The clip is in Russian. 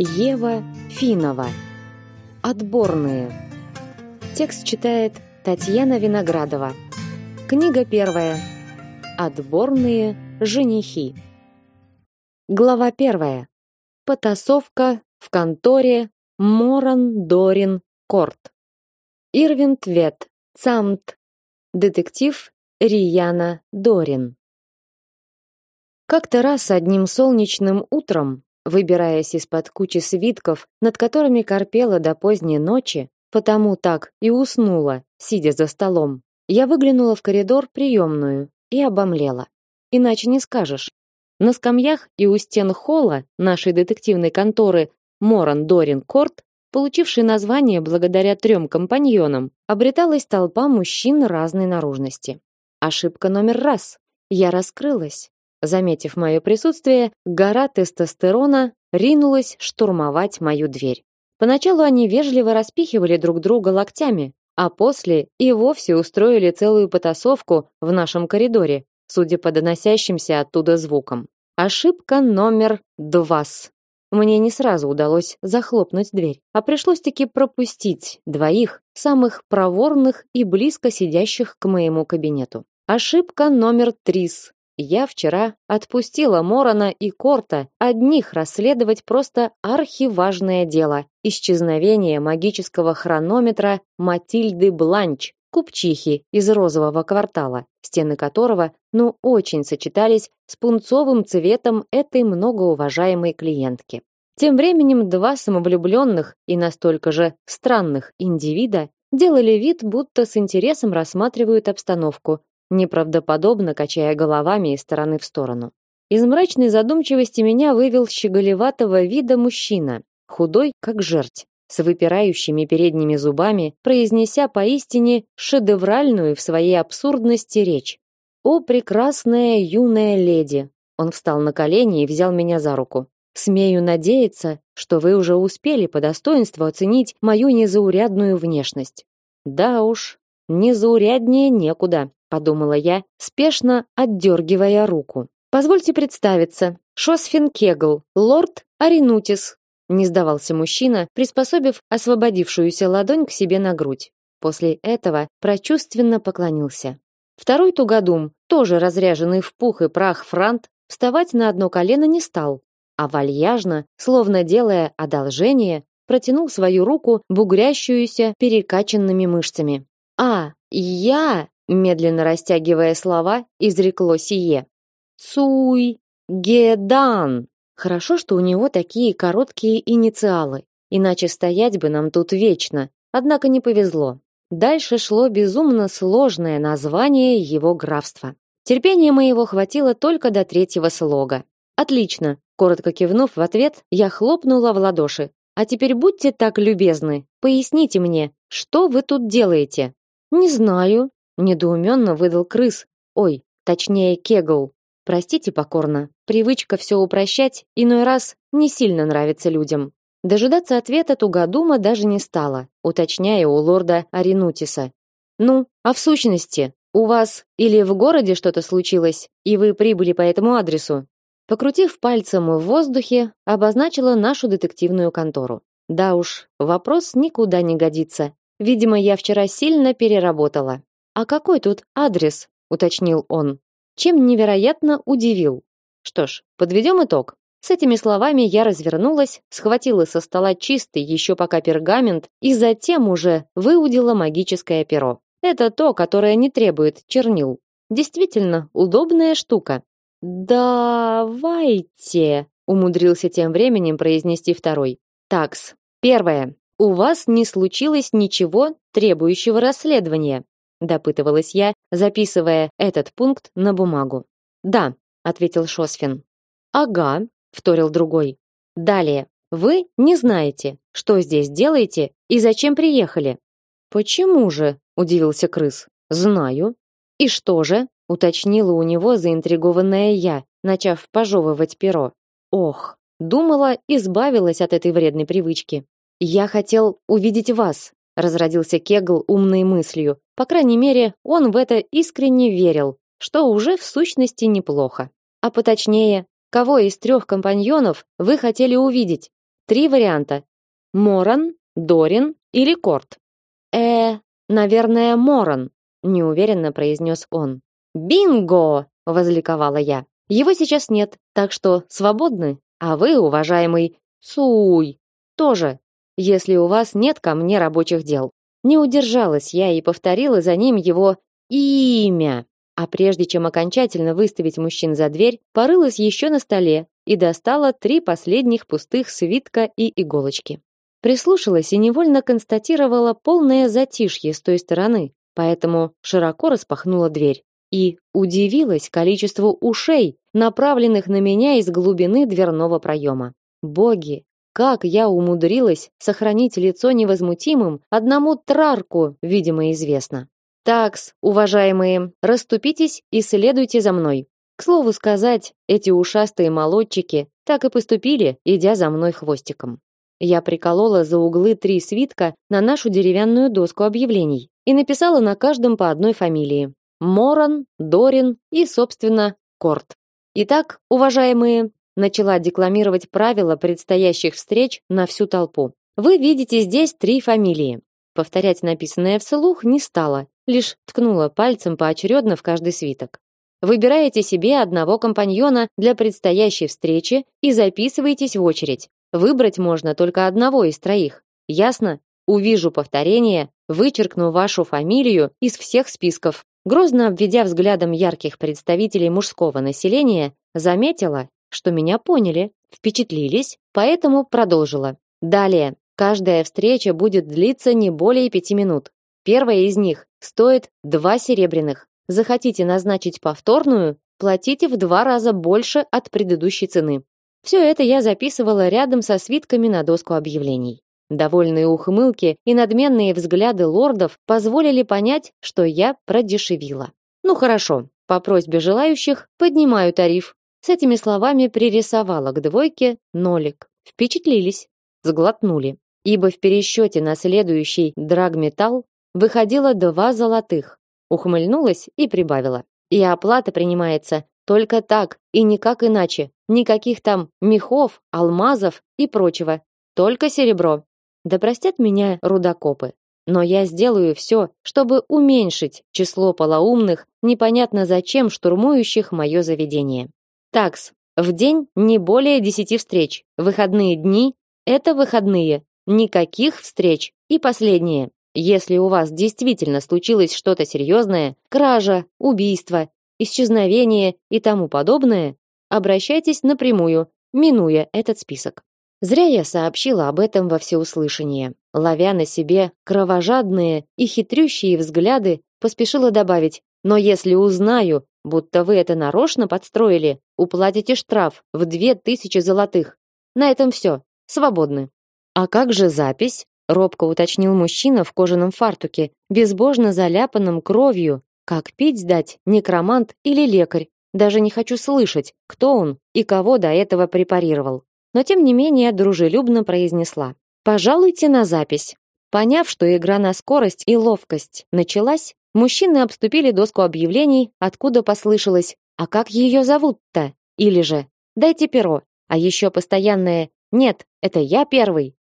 Ева Финова. Отборные. Текст читает Татьяна Виноградова. Книга первая. Отборные женихи. Глава первая. Потасовка в конторе Моран Дорин Корт. Ирвин Твет. Цамт. Детектив Рияна Дорин. Как-то раз одним солнечным утром выбираясь из-под кучи свитков, над которыми корпела до поздней ночи, потому так и уснула, сидя за столом. Я выглянула в коридор приемную и обомлела. Иначе не скажешь. На скамьях и у стен холла нашей детективной конторы Моран Дорин Корт, получившей название благодаря трем компаньонам, обреталась толпа мужчин разной наружности. Ошибка номер раз. Я раскрылась. Заметив мое присутствие, гора тестостерона ринулась штурмовать мою дверь. Поначалу они вежливо распихивали друг друга локтями, а после и вовсе устроили целую потасовку в нашем коридоре, судя по доносящимся оттуда звукам. Ошибка номер два. Мне не сразу удалось захлопнуть дверь, а пришлось-таки пропустить двоих самых проворных и близко сидящих к моему кабинету. Ошибка номер три. Я вчера отпустила Морона и Корта одних расследовать просто архиважное дело исчезновение магического хронометра Матильды Бланч, купчихи из розового квартала, стены которого, ну, очень сочетались с пунцовым цветом этой многоуважаемой клиентки. Тем временем два самовлюбленных и настолько же странных индивида делали вид, будто с интересом рассматривают обстановку неправдоподобно качая головами из стороны в сторону. Из мрачной задумчивости меня вывел щеголеватого вида мужчина, худой как жерть, с выпирающими передними зубами, произнеся поистине шедевральную в своей абсурдности речь. «О, прекрасная юная леди!» Он встал на колени и взял меня за руку. «Смею надеяться, что вы уже успели по достоинству оценить мою незаурядную внешность». «Да уж, незауряднее некуда», подумала я, спешно отдергивая руку. Позвольте представиться. Шосфин Кегл, лорд Аринутис. Не сдавался мужчина, приспособив освободившуюся ладонь к себе на грудь. После этого прочувственно поклонился. Второй тугодум, тоже разряженный в пух и прах франт, вставать на одно колено не стал, а вальяжно, словно делая одолжение, протянул свою руку, бугрящуюся перекачанными мышцами. А, я медленно растягивая слова, изрекло сие. Цуй Гедан. Хорошо, что у него такие короткие инициалы, иначе стоять бы нам тут вечно. Однако не повезло. Дальше шло безумно сложное название его графства. Терпения моего хватило только до третьего слога. Отлично, коротко кивнув в ответ, я хлопнула в ладоши. А теперь будьте так любезны, поясните мне, что вы тут делаете? Не знаю, недоуменно выдал крыс. Ой, точнее, кегл. Простите покорно. Привычка все упрощать иной раз не сильно нравится людям. Дожидаться ответа Тугадума даже не стала, уточняя у лорда Аринутиса. Ну, а в сущности, у вас или в городе что-то случилось, и вы прибыли по этому адресу? Покрутив пальцем в воздухе, обозначила нашу детективную контору. Да уж, вопрос никуда не годится. Видимо, я вчера сильно переработала. А какой тут адрес? уточнил он. Чем невероятно удивил. Что ж, подведем итог. С этими словами я развернулась, схватила со стола чистый еще пока пергамент и затем уже выудила магическое перо. Это то, которое не требует чернил. Действительно, удобная штука. Давайте, умудрился тем временем произнести второй. Такс. Первое. У вас не случилось ничего требующего расследования допытывалась я, записывая этот пункт на бумагу. Да, ответил Шосфин. Ага, вторил другой. Далее. Вы не знаете, что здесь делаете и зачем приехали. Почему же? удивился крыс. Знаю. И что же? уточнила у него заинтригованная я, начав пожевывать перо. Ох, думала, избавилась от этой вредной привычки. Я хотел увидеть вас, разродился Кегл умной мыслью. По крайней мере, он в это искренне верил, что уже в сущности неплохо. А поточнее, кого из трех компаньонов вы хотели увидеть? Три варианта. Моран, Дорин или Корт. Э, наверное, Моран, неуверенно произнес он. Бинго, возликовала я. Его сейчас нет, так что свободны. А вы, уважаемый Цуй, тоже, если у вас нет ко мне рабочих дел. Не удержалась я и повторила за ним его имя. А прежде чем окончательно выставить мужчин за дверь, порылась еще на столе и достала три последних пустых свитка и иголочки. Прислушалась и невольно констатировала полное затишье с той стороны, поэтому широко распахнула дверь и удивилась количеству ушей, направленных на меня из глубины дверного проема. Боги, как я умудрилась сохранить лицо невозмутимым, одному Трарку, видимо, известно. Такс, уважаемые, расступитесь и следуйте за мной. К слову сказать, эти ушастые молодчики так и поступили, идя за мной хвостиком. Я приколола за углы три свитка на нашу деревянную доску объявлений и написала на каждом по одной фамилии: Моран, Дорин и, собственно, Корт. Итак, уважаемые, начала декламировать правила предстоящих встреч на всю толпу. Вы видите здесь три фамилии. Повторять написанное вслух не стала, лишь ткнула пальцем поочередно в каждый свиток. Выбираете себе одного компаньона для предстоящей встречи и записываетесь в очередь. Выбрать можно только одного из троих. Ясно? Увижу повторение, вычеркну вашу фамилию из всех списков. Грозно обведя взглядом ярких представителей мужского населения, заметила, что меня поняли, впечатлились, поэтому продолжила. Далее. Каждая встреча будет длиться не более пяти минут. Первая из них стоит два серебряных. Захотите назначить повторную, платите в два раза больше от предыдущей цены. Все это я записывала рядом со свитками на доску объявлений. Довольные ухмылки и надменные взгляды лордов позволили понять, что я продешевила. Ну хорошо, по просьбе желающих поднимаю тариф. С этими словами пририсовала к двойке нолик. Впечатлились, сглотнули, ибо в пересчете на следующий драгметалл выходило два золотых. Ухмыльнулась и прибавила. И оплата принимается только так и никак иначе. Никаких там мехов, алмазов и прочего. Только серебро. Да простят меня рудокопы. Но я сделаю все, чтобы уменьшить число полоумных, непонятно зачем штурмующих мое заведение. Такс. В день не более десяти встреч. Выходные дни – это выходные. Никаких встреч. И последнее. Если у вас действительно случилось что-то серьезное, кража, убийство, исчезновение и тому подобное, обращайтесь напрямую, минуя этот список. Зря я сообщила об этом во всеуслышание. Ловя на себе кровожадные и хитрющие взгляды, поспешила добавить: "Но если узнаю, будто вы это нарочно подстроили, уплатите штраф в две тысячи золотых. На этом все. Свободны". А как же запись? робко уточнил мужчина в кожаном фартуке, безбожно заляпанном кровью, как пить дать, некромант или лекарь? Даже не хочу слышать, кто он и кого до этого препарировал. Но тем не менее дружелюбно произнесла: "Пожалуйте на запись". Поняв, что игра на скорость и ловкость началась, мужчины обступили доску объявлений, откуда послышалось: "А как ее зовут-то?" Или же: "Дайте перо". А еще постоянное: "Нет, это я первый".